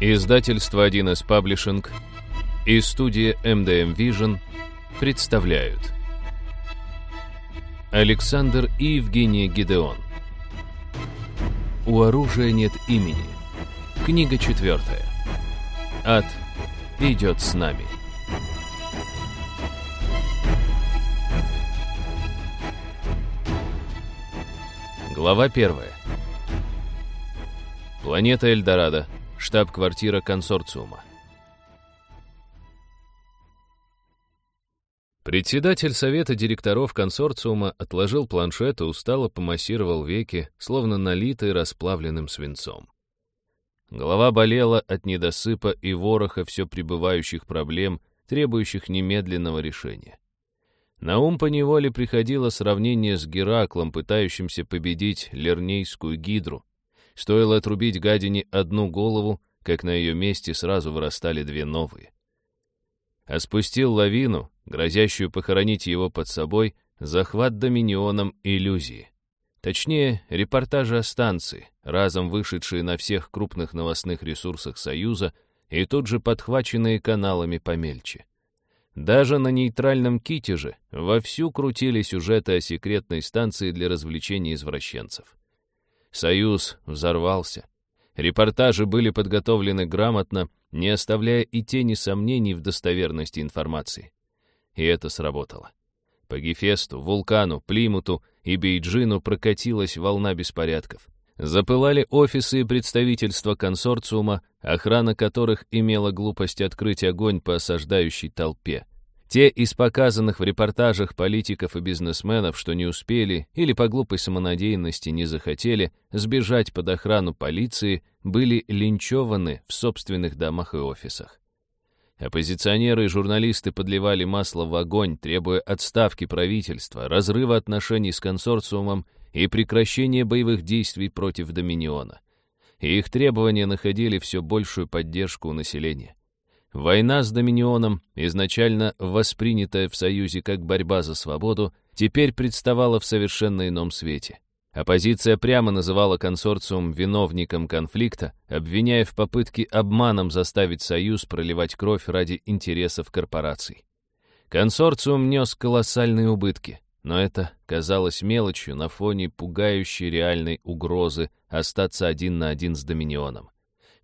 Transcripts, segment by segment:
Издательство 1С Паблишинг и студия MDM Vision представляют. Александр и Евгения Гидеон. У оружия нет имени Книга четвертая. Ад идет с нами Глава первая. Планета Эльдорадо штаб-квартира консорциума. Председатель совета директоров консорциума отложил планшет и устало помассировал веки, словно налитый расплавленным свинцом. Голова болела от недосыпа и вороха все пребывающих проблем, требующих немедленного решения. На ум поневоле приходило сравнение с Гераклом, пытающимся победить Лернейскую гидру, Стоило отрубить гадине одну голову, как на ее месте сразу вырастали две новые. А спустил лавину, грозящую похоронить его под собой, захват доминионом иллюзии. Точнее, репортажи о станции, разом вышедшие на всех крупных новостных ресурсах Союза и тут же подхваченные каналами помельче. Даже на нейтральном ките же вовсю крутили сюжеты о секретной станции для развлечений извращенцев. Союз взорвался. Репортажи были подготовлены грамотно, не оставляя и тени сомнений в достоверности информации. И это сработало. По Гефесту, Вулкану, Плимуту и Бейджину прокатилась волна беспорядков. Запылали офисы и представительства консорциума, охрана которых имела глупость открыть огонь по осаждающей толпе. Те из показанных в репортажах политиков и бизнесменов, что не успели или по глупой самонадеянности не захотели сбежать под охрану полиции, были линчеваны в собственных домах и офисах. Оппозиционеры и журналисты подливали масло в огонь, требуя отставки правительства, разрыва отношений с консорциумом и прекращения боевых действий против Доминиона. И их требования находили все большую поддержку у населения. Война с Доминионом, изначально воспринятая в Союзе как борьба за свободу, теперь представала в совершенно ином свете. Оппозиция прямо называла консорциум виновником конфликта, обвиняя в попытке обманом заставить Союз проливать кровь ради интересов корпораций. Консорциум нес колоссальные убытки, но это казалось мелочью на фоне пугающей реальной угрозы остаться один на один с Доминионом.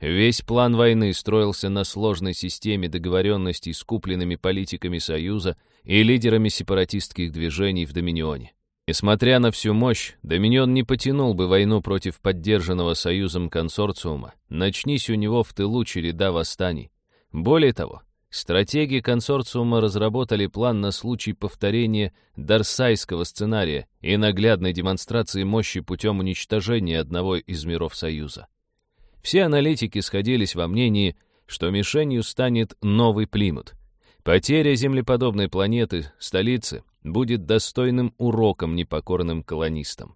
Весь план войны строился на сложной системе договоренностей с купленными политиками Союза и лидерами сепаратистских движений в Доминионе. Несмотря на всю мощь, Доминион не потянул бы войну против поддержанного Союзом консорциума, начнись у него в тылу череда восстаний. Более того, стратеги консорциума разработали план на случай повторения Дарсайского сценария и наглядной демонстрации мощи путем уничтожения одного из миров Союза. Все аналитики сходились во мнении, что мишенью станет новый Плимут. Потеря землеподобной планеты, столицы, будет достойным уроком непокорным колонистам.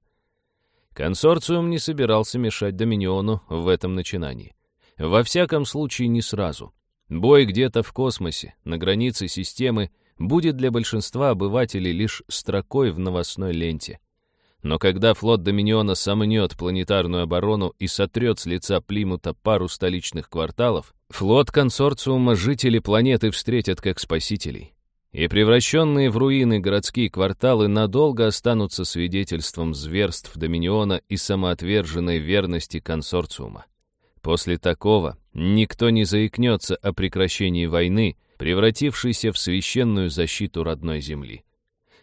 Консорциум не собирался мешать Доминиону в этом начинании. Во всяком случае, не сразу. Бой где-то в космосе, на границе системы, будет для большинства обывателей лишь строкой в новостной ленте. Но когда флот Доминиона сомнет планетарную оборону и сотрет с лица Плимута пару столичных кварталов, флот консорциума жители планеты встретят как спасителей. И превращенные в руины городские кварталы надолго останутся свидетельством зверств Доминиона и самоотверженной верности консорциума. После такого никто не заикнется о прекращении войны, превратившейся в священную защиту родной земли.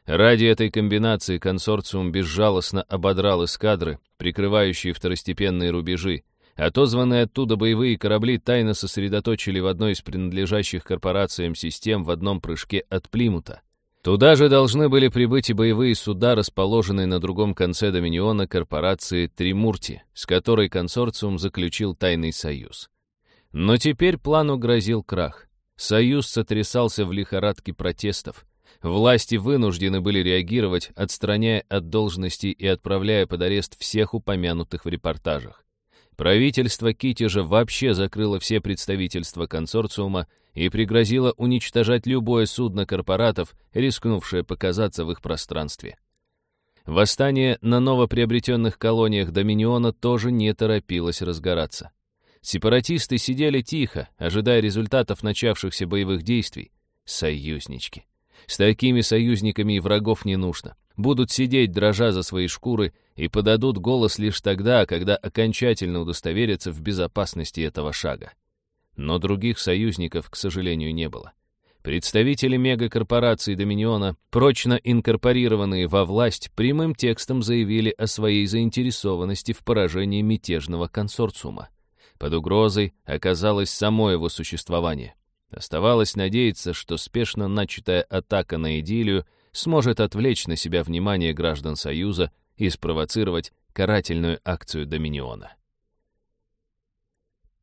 Ради этой комбинации консорциум безжалостно ободрал эскадры, прикрывающие второстепенные рубежи, Отозванные оттуда боевые корабли тайно сосредоточили в одной из принадлежащих корпорациям систем в одном прыжке от Плимута. Туда же должны были прибыть и боевые суда, расположенные на другом конце Доминиона корпорации Тримурти, с которой консорциум заключил тайный союз. Но теперь плану грозил крах. Союз сотрясался в лихорадке протестов. Власти вынуждены были реагировать, отстраняя от должностей и отправляя под арест всех упомянутых в репортажах. Правительство Китежа вообще закрыло все представительства консорциума и пригрозило уничтожать любое судно корпоратов, рискнувшее показаться в их пространстве. Восстание на новоприобретенных колониях Доминиона тоже не торопилось разгораться. Сепаратисты сидели тихо, ожидая результатов начавшихся боевых действий. Союзнички. С такими союзниками и врагов не нужно. Будут сидеть, дрожа за свои шкуры, и подадут голос лишь тогда, когда окончательно удостоверятся в безопасности этого шага. Но других союзников, к сожалению, не было. Представители мегакорпорации Доминиона, прочно инкорпорированные во власть, прямым текстом заявили о своей заинтересованности в поражении мятежного консорциума. Под угрозой оказалось само его существование. Оставалось надеяться, что спешно начатая атака на идиллию сможет отвлечь на себя внимание граждан Союза и спровоцировать карательную акцию Доминиона.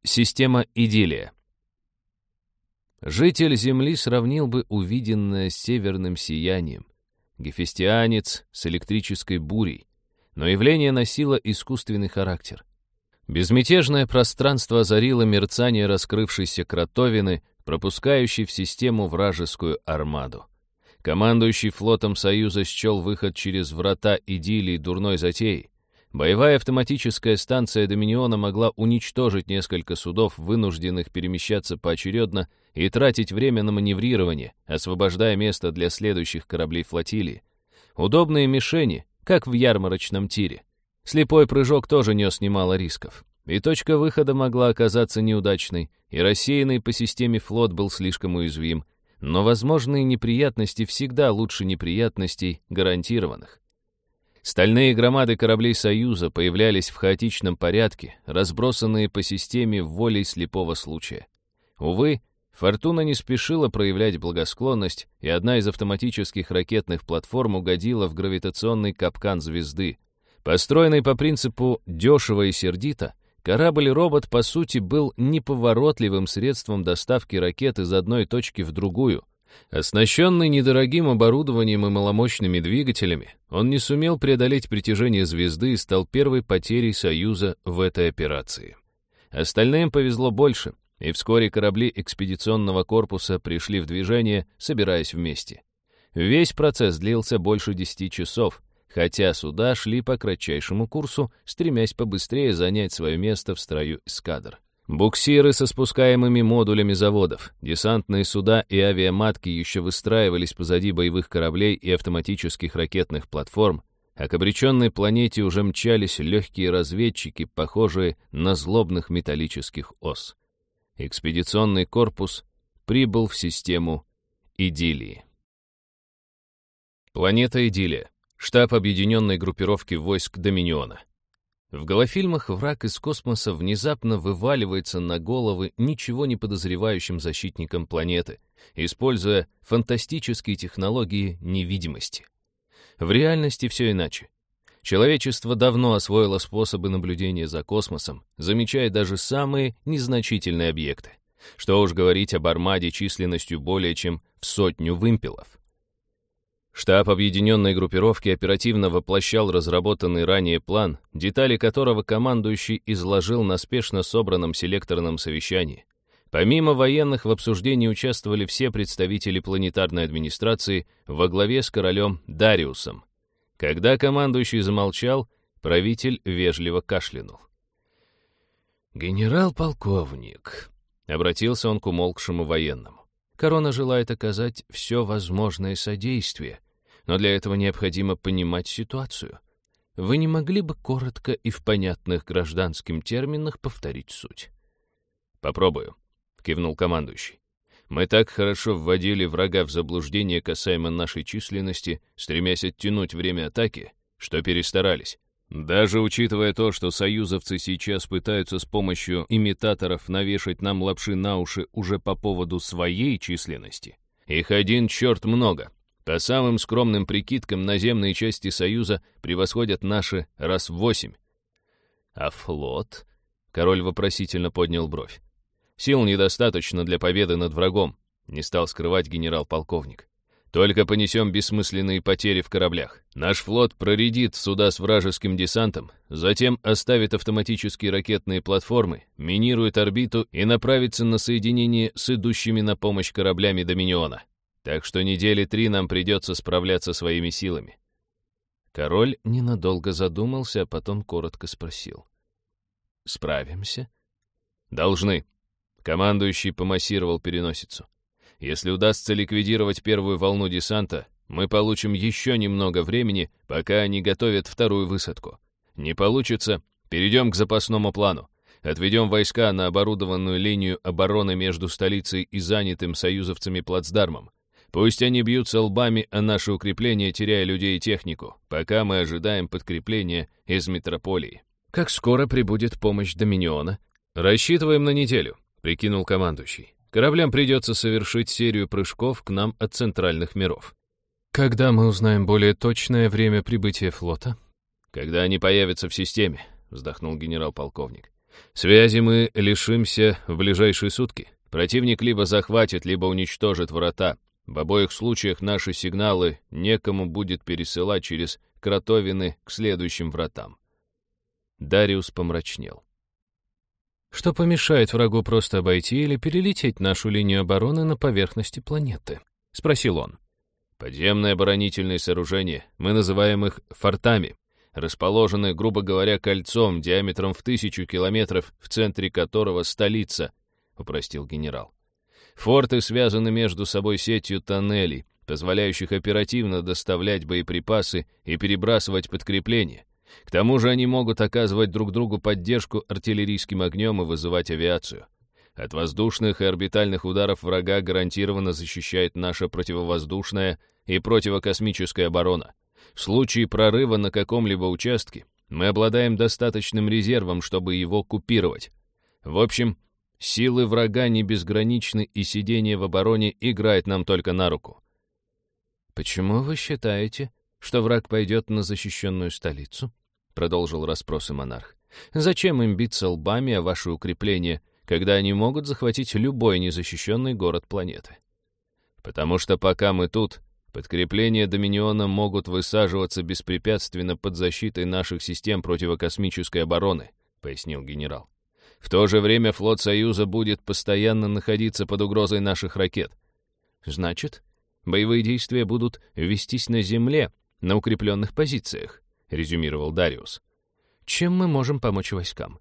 Система идиллия Житель Земли сравнил бы увиденное с северным сиянием. Гефестианец с электрической бурей. Но явление носило искусственный характер. Безмятежное пространство озарило мерцание раскрывшейся кротовины, пропускающей в систему вражескую армаду. Командующий флотом Союза счел выход через врата идиллии дурной затеей. Боевая автоматическая станция Доминиона могла уничтожить несколько судов, вынужденных перемещаться поочередно и тратить время на маневрирование, освобождая место для следующих кораблей флотилии. Удобные мишени, как в ярмарочном тире. Слепой прыжок тоже нес немало рисков. И точка выхода могла оказаться неудачной, и рассеянный по системе флот был слишком уязвим. Но возможные неприятности всегда лучше неприятностей гарантированных. Стальные громады кораблей Союза появлялись в хаотичном порядке, разбросанные по системе волей слепого случая. Увы, Фортуна не спешила проявлять благосклонность, и одна из автоматических ракетных платформ угодила в гравитационный капкан звезды. Построенный по принципу «дешево и сердито», корабль-робот, по сути, был неповоротливым средством доставки ракет из одной точки в другую, Оснащенный недорогим оборудованием и маломощными двигателями, он не сумел преодолеть притяжение звезды и стал первой потерей Союза в этой операции. Остальным повезло больше, и вскоре корабли экспедиционного корпуса пришли в движение, собираясь вместе. Весь процесс длился больше десяти часов, хотя суда шли по кратчайшему курсу, стремясь побыстрее занять свое место в строю эскадр. Буксиры со спускаемыми модулями заводов, десантные суда и авиаматки еще выстраивались позади боевых кораблей и автоматических ракетных платформ, а к обреченной планете уже мчались легкие разведчики, похожие на злобных металлических ос. Экспедиционный корпус прибыл в систему Идилии. Планета Идилия. Штаб объединенной группировки войск Доминиона. В голофильмах враг из космоса внезапно вываливается на головы ничего не подозревающим защитникам планеты, используя фантастические технологии невидимости. В реальности все иначе. Человечество давно освоило способы наблюдения за космосом, замечая даже самые незначительные объекты. Что уж говорить об армаде численностью более чем в сотню вымпелов. Штаб объединенной группировки оперативно воплощал разработанный ранее план, детали которого командующий изложил на спешно собранном селекторном совещании. Помимо военных в обсуждении участвовали все представители планетарной администрации во главе с королем Дариусом. Когда командующий замолчал, правитель вежливо кашлянул. «Генерал-полковник», — обратился он к умолкшему военному. Корона желает оказать все возможное содействие, но для этого необходимо понимать ситуацию. Вы не могли бы коротко и в понятных гражданским терминах повторить суть? «Попробую», — кивнул командующий. «Мы так хорошо вводили врага в заблуждение касаемо нашей численности, стремясь оттянуть время атаки, что перестарались. Даже учитывая то, что союзовцы сейчас пытаются с помощью имитаторов навешать нам лапши на уши уже по поводу своей численности, их один черт много. По самым скромным прикидкам, наземные части Союза превосходят наши раз в восемь. А флот? Король вопросительно поднял бровь. Сил недостаточно для победы над врагом, не стал скрывать генерал-полковник. Только понесем бессмысленные потери в кораблях. Наш флот проредит суда с вражеским десантом, затем оставит автоматические ракетные платформы, минирует орбиту и направится на соединение с идущими на помощь кораблями Доминиона. Так что недели три нам придется справляться своими силами. Король ненадолго задумался, а потом коротко спросил. «Справимся?» Должны. Командующий помассировал переносицу. Если удастся ликвидировать первую волну десанта, мы получим еще немного времени, пока они готовят вторую высадку. Не получится, перейдем к запасному плану. Отведем войска на оборудованную линию обороны между столицей и занятым союзовцами плацдармом. Пусть они бьются лбами о наши укрепления, теряя людей и технику, пока мы ожидаем подкрепления из метрополии. Как скоро прибудет помощь Доминиона? Рассчитываем на неделю, прикинул командующий. Кораблям придется совершить серию прыжков к нам от центральных миров. Когда мы узнаем более точное время прибытия флота? Когда они появятся в системе, вздохнул генерал-полковник. Связи мы лишимся в ближайшие сутки. Противник либо захватит, либо уничтожит врата. В обоих случаях наши сигналы некому будет пересылать через кротовины к следующим вратам. Дариус помрачнел. Что помешает врагу просто обойти или перелететь нашу линию обороны на поверхности планеты? Спросил он. Подземные оборонительные сооружения, мы называем их фортами, расположены, грубо говоря, кольцом диаметром в тысячу километров, в центре которого столица, упростил генерал. Форты связаны между собой сетью тоннелей, позволяющих оперативно доставлять боеприпасы и перебрасывать подкрепления. К тому же они могут оказывать друг другу поддержку артиллерийским огнем и вызывать авиацию. От воздушных и орбитальных ударов врага гарантированно защищает наша противовоздушная и противокосмическая оборона. В случае прорыва на каком-либо участке мы обладаем достаточным резервом, чтобы его купировать. В общем, силы врага не безграничны, и сидение в обороне играет нам только на руку. Почему вы считаете, что враг пойдет на защищенную столицу? — продолжил расспросы монарх. «Зачем им биться лбами о ваши укрепления, когда они могут захватить любой незащищенный город планеты? Потому что пока мы тут, подкрепления Доминиона могут высаживаться беспрепятственно под защитой наших систем противокосмической обороны», — пояснил генерал. «В то же время флот Союза будет постоянно находиться под угрозой наших ракет. Значит, боевые действия будут вестись на земле, на укрепленных позициях резюмировал Дариус. «Чем мы можем помочь войскам?»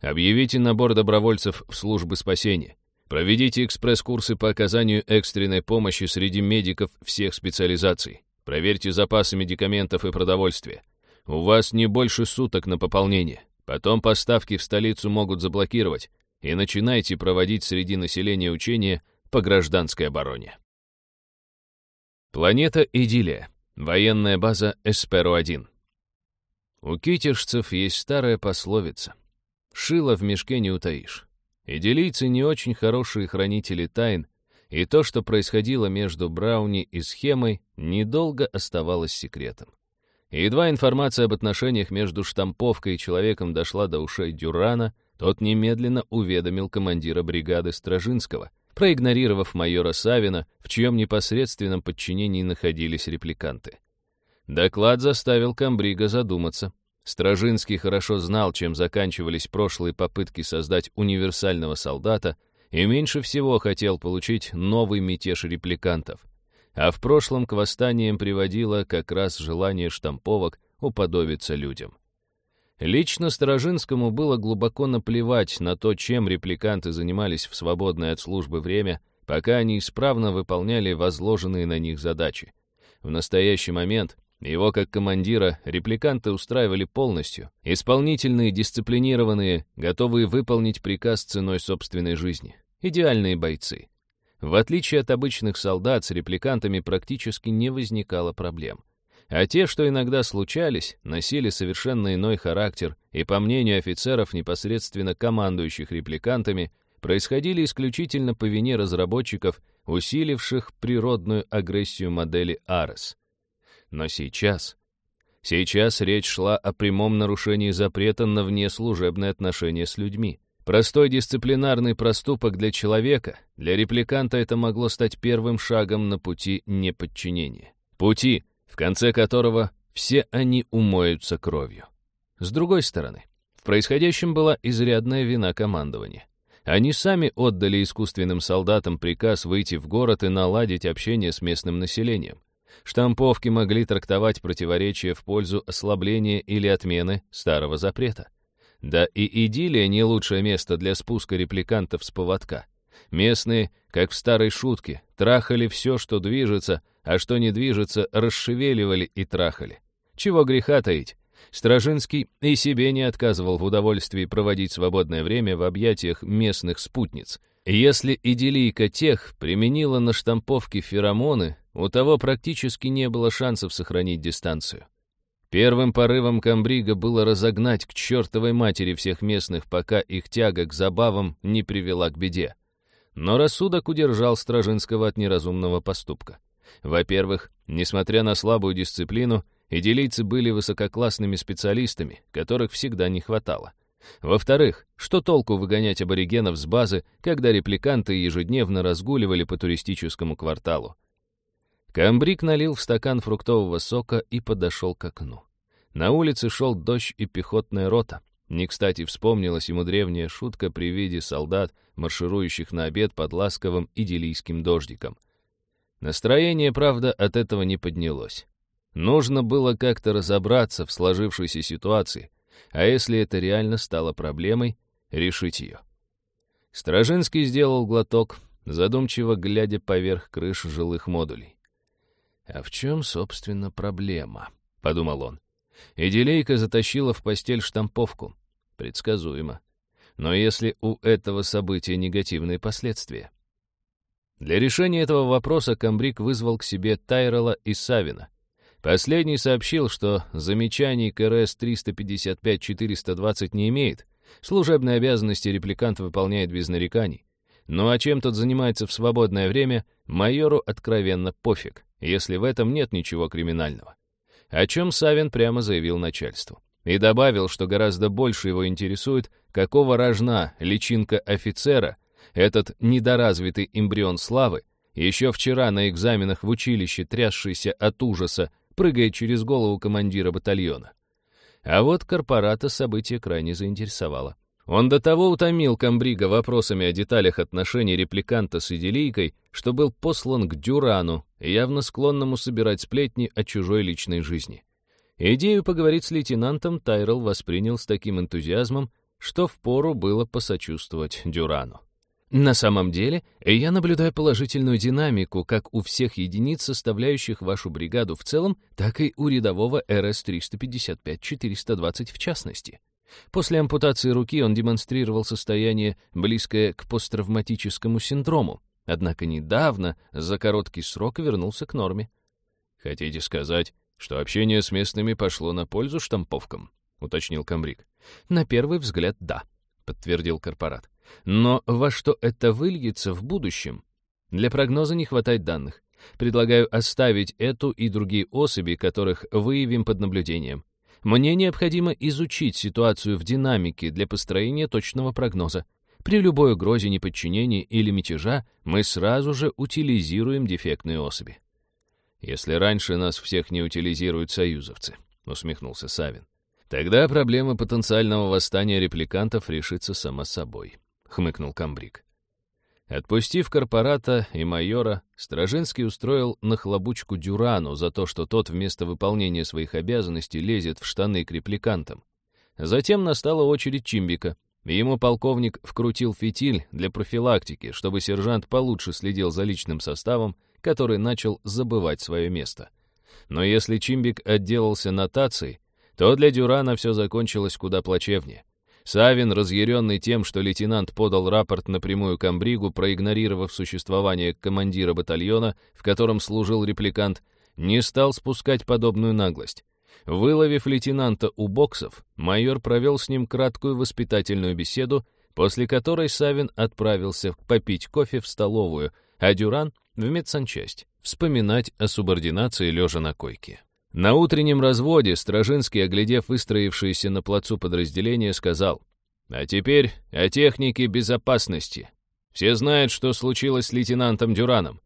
«Объявите набор добровольцев в службы спасения. Проведите экспресс-курсы по оказанию экстренной помощи среди медиков всех специализаций. Проверьте запасы медикаментов и продовольствия. У вас не больше суток на пополнение. Потом поставки в столицу могут заблокировать. И начинайте проводить среди населения учения по гражданской обороне. Планета Идиллия. Военная база Эсперо-1. У китежцев есть старая пословица. «Шило в мешке не утаишь». Идилийцы не очень хорошие хранители тайн, и то, что происходило между Брауни и Схемой, недолго оставалось секретом. едва информация об отношениях между штамповкой и человеком дошла до ушей Дюрана, тот немедленно уведомил командира бригады Стражинского, проигнорировав майора Савина, в чьем непосредственном подчинении находились репликанты. Доклад заставил Камбрига задуматься. Стражинский хорошо знал, чем заканчивались прошлые попытки создать универсального солдата, и меньше всего хотел получить новый мятеж репликантов. А в прошлом к восстаниям приводило как раз желание штамповок уподобиться людям. Лично Сторожинскому было глубоко наплевать на то, чем репликанты занимались в свободное от службы время, пока они исправно выполняли возложенные на них задачи. В настоящий момент его, как командира, репликанты устраивали полностью, исполнительные, дисциплинированные, готовые выполнить приказ ценой собственной жизни. Идеальные бойцы. В отличие от обычных солдат, с репликантами практически не возникало проблем. А те, что иногда случались, носили совершенно иной характер и, по мнению офицеров, непосредственно командующих репликантами, происходили исключительно по вине разработчиков, усиливших природную агрессию модели Арес. Но сейчас... Сейчас речь шла о прямом нарушении запрета на внеслужебные отношения с людьми. Простой дисциплинарный проступок для человека, для репликанта это могло стать первым шагом на пути неподчинения. Пути, в конце которого все они умоются кровью. С другой стороны, в происходящем была изрядная вина командования. Они сами отдали искусственным солдатам приказ выйти в город и наладить общение с местным населением. Штамповки могли трактовать противоречия в пользу ослабления или отмены старого запрета. Да и идиллия не лучшее место для спуска репликантов с поводка. Местные, как в старой шутке, трахали все, что движется, а что не движется, расшевеливали и трахали. Чего греха таить? Стражинский и себе не отказывал в удовольствии проводить свободное время в объятиях местных спутниц. Если идиллийка тех применила на штамповке феромоны, у того практически не было шансов сохранить дистанцию. Первым порывом комбрига было разогнать к чертовой матери всех местных, пока их тяга к забавам не привела к беде. Но рассудок удержал Стражинского от неразумного поступка. Во-первых, несмотря на слабую дисциплину, идилийцы были высококлассными специалистами, которых всегда не хватало. Во-вторых, что толку выгонять аборигенов с базы, когда репликанты ежедневно разгуливали по туристическому кварталу? Камбрик налил в стакан фруктового сока и подошел к окну. На улице шел дождь и пехотная рота. Не кстати вспомнилась ему древняя шутка при виде солдат, марширующих на обед под ласковым идиллийским дождиком. Настроение, правда, от этого не поднялось. Нужно было как-то разобраться в сложившейся ситуации, а если это реально стало проблемой, решить ее. Стражинский сделал глоток, задумчиво глядя поверх крыш жилых модулей. «А в чем, собственно, проблема?» — подумал он. Идилейка затащила в постель штамповку. Предсказуемо. Но если у этого события негативные последствия? Для решения этого вопроса Камбрик вызвал к себе Тайрела и Савина. Последний сообщил, что замечаний к РС 355-420 не имеет, служебные обязанности репликант выполняет без нареканий. Ну а чем тот занимается в свободное время, майору откровенно пофиг если в этом нет ничего криминального. О чем Савин прямо заявил начальству. И добавил, что гораздо больше его интересует, какого рожна личинка офицера, этот недоразвитый эмбрион славы, еще вчера на экзаменах в училище, трясшийся от ужаса, прыгает через голову командира батальона. А вот корпората событие крайне заинтересовало. Он до того утомил Камбрига вопросами о деталях отношений репликанта с Иделийкой, что был послан к Дюрану, явно склонному собирать сплетни о чужой личной жизни. Идею поговорить с лейтенантом Тайрелл воспринял с таким энтузиазмом, что впору было посочувствовать Дюрану. На самом деле, я наблюдаю положительную динамику как у всех единиц, составляющих вашу бригаду в целом, так и у рядового РС-355-420 в частности. После ампутации руки он демонстрировал состояние, близкое к посттравматическому синдрому, однако недавно, за короткий срок, вернулся к норме. «Хотите сказать, что общение с местными пошло на пользу штамповкам?» — уточнил Камбрик. «На первый взгляд, да», — подтвердил корпорат. «Но во что это выльется в будущем? Для прогноза не хватает данных. Предлагаю оставить эту и другие особи, которых выявим под наблюдением. Мне необходимо изучить ситуацию в динамике для построения точного прогноза. При любой угрозе неподчинения или мятежа мы сразу же утилизируем дефектные особи. «Если раньше нас всех не утилизируют союзовцы», — усмехнулся Савин, «тогда проблема потенциального восстания репликантов решится сама собой», — хмыкнул Камбрик. Отпустив корпората и майора, Стражинский устроил нахлобучку Дюрану за то, что тот вместо выполнения своих обязанностей лезет в штаны к репликантам. Затем настала очередь Чимбика, и ему полковник вкрутил фитиль для профилактики, чтобы сержант получше следил за личным составом, который начал забывать свое место. Но если Чимбик отделался нотацией, то для Дюрана все закончилось куда плачевнее. Савин, разъяренный тем, что лейтенант подал рапорт напрямую Камбригу, проигнорировав существование командира батальона, в котором служил репликант, не стал спускать подобную наглость. Выловив лейтенанта у боксов, майор провел с ним краткую воспитательную беседу, после которой Савин отправился попить кофе в столовую, а Дюран — в медсанчасть, вспоминать о субординации лежа на койке. На утреннем разводе Стражинский, оглядев выстроившиеся на плацу подразделения, сказал, «А теперь о технике безопасности. Все знают, что случилось с лейтенантом Дюраном.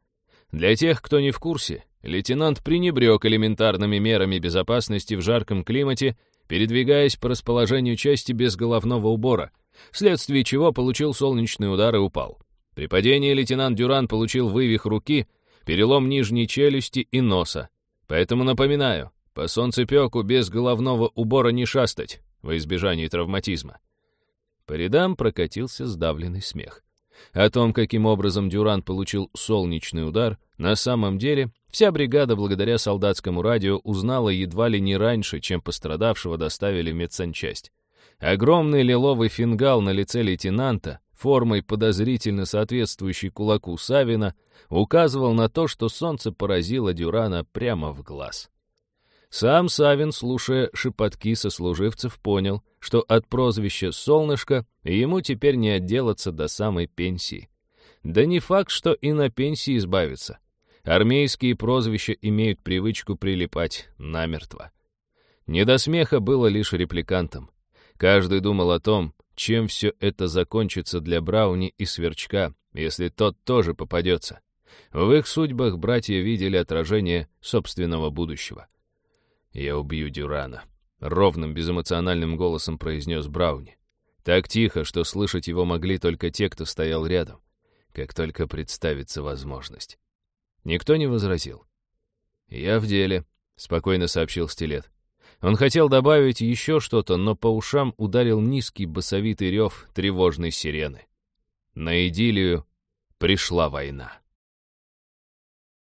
Для тех, кто не в курсе, лейтенант пренебрег элементарными мерами безопасности в жарком климате, передвигаясь по расположению части без головного убора, вследствие чего получил солнечный удар и упал. При падении лейтенант Дюран получил вывих руки, перелом нижней челюсти и носа, Поэтому напоминаю, по солнцепеку без головного убора не шастать, во избежание травматизма. По рядам прокатился сдавленный смех. О том, каким образом Дюран получил солнечный удар, на самом деле вся бригада благодаря солдатскому радио узнала едва ли не раньше, чем пострадавшего доставили в медсанчасть. Огромный лиловый фингал на лице лейтенанта, формой подозрительно соответствующий кулаку Савина, указывал на то, что солнце поразило Дюрана прямо в глаз. Сам Савин, слушая шепотки сослуживцев, понял, что от прозвища «Солнышко» ему теперь не отделаться до самой пенсии. Да не факт, что и на пенсии избавиться. Армейские прозвища имеют привычку прилипать намертво. Не до смеха было лишь репликантам. Каждый думал о том, чем все это закончится для Брауни и Сверчка, если тот тоже попадется. В их судьбах братья видели отражение собственного будущего. «Я убью Дюрана», — ровным, безэмоциональным голосом произнес Брауни. Так тихо, что слышать его могли только те, кто стоял рядом, как только представится возможность. Никто не возразил. «Я в деле», — спокойно сообщил Стилет. Он хотел добавить еще что-то, но по ушам ударил низкий басовитый рев тревожной сирены. На идиллию пришла война.